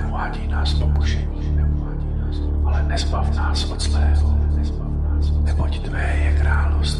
neuvádí nás pokušení, ale nezbav nás od zlého, neboť Tvé je království.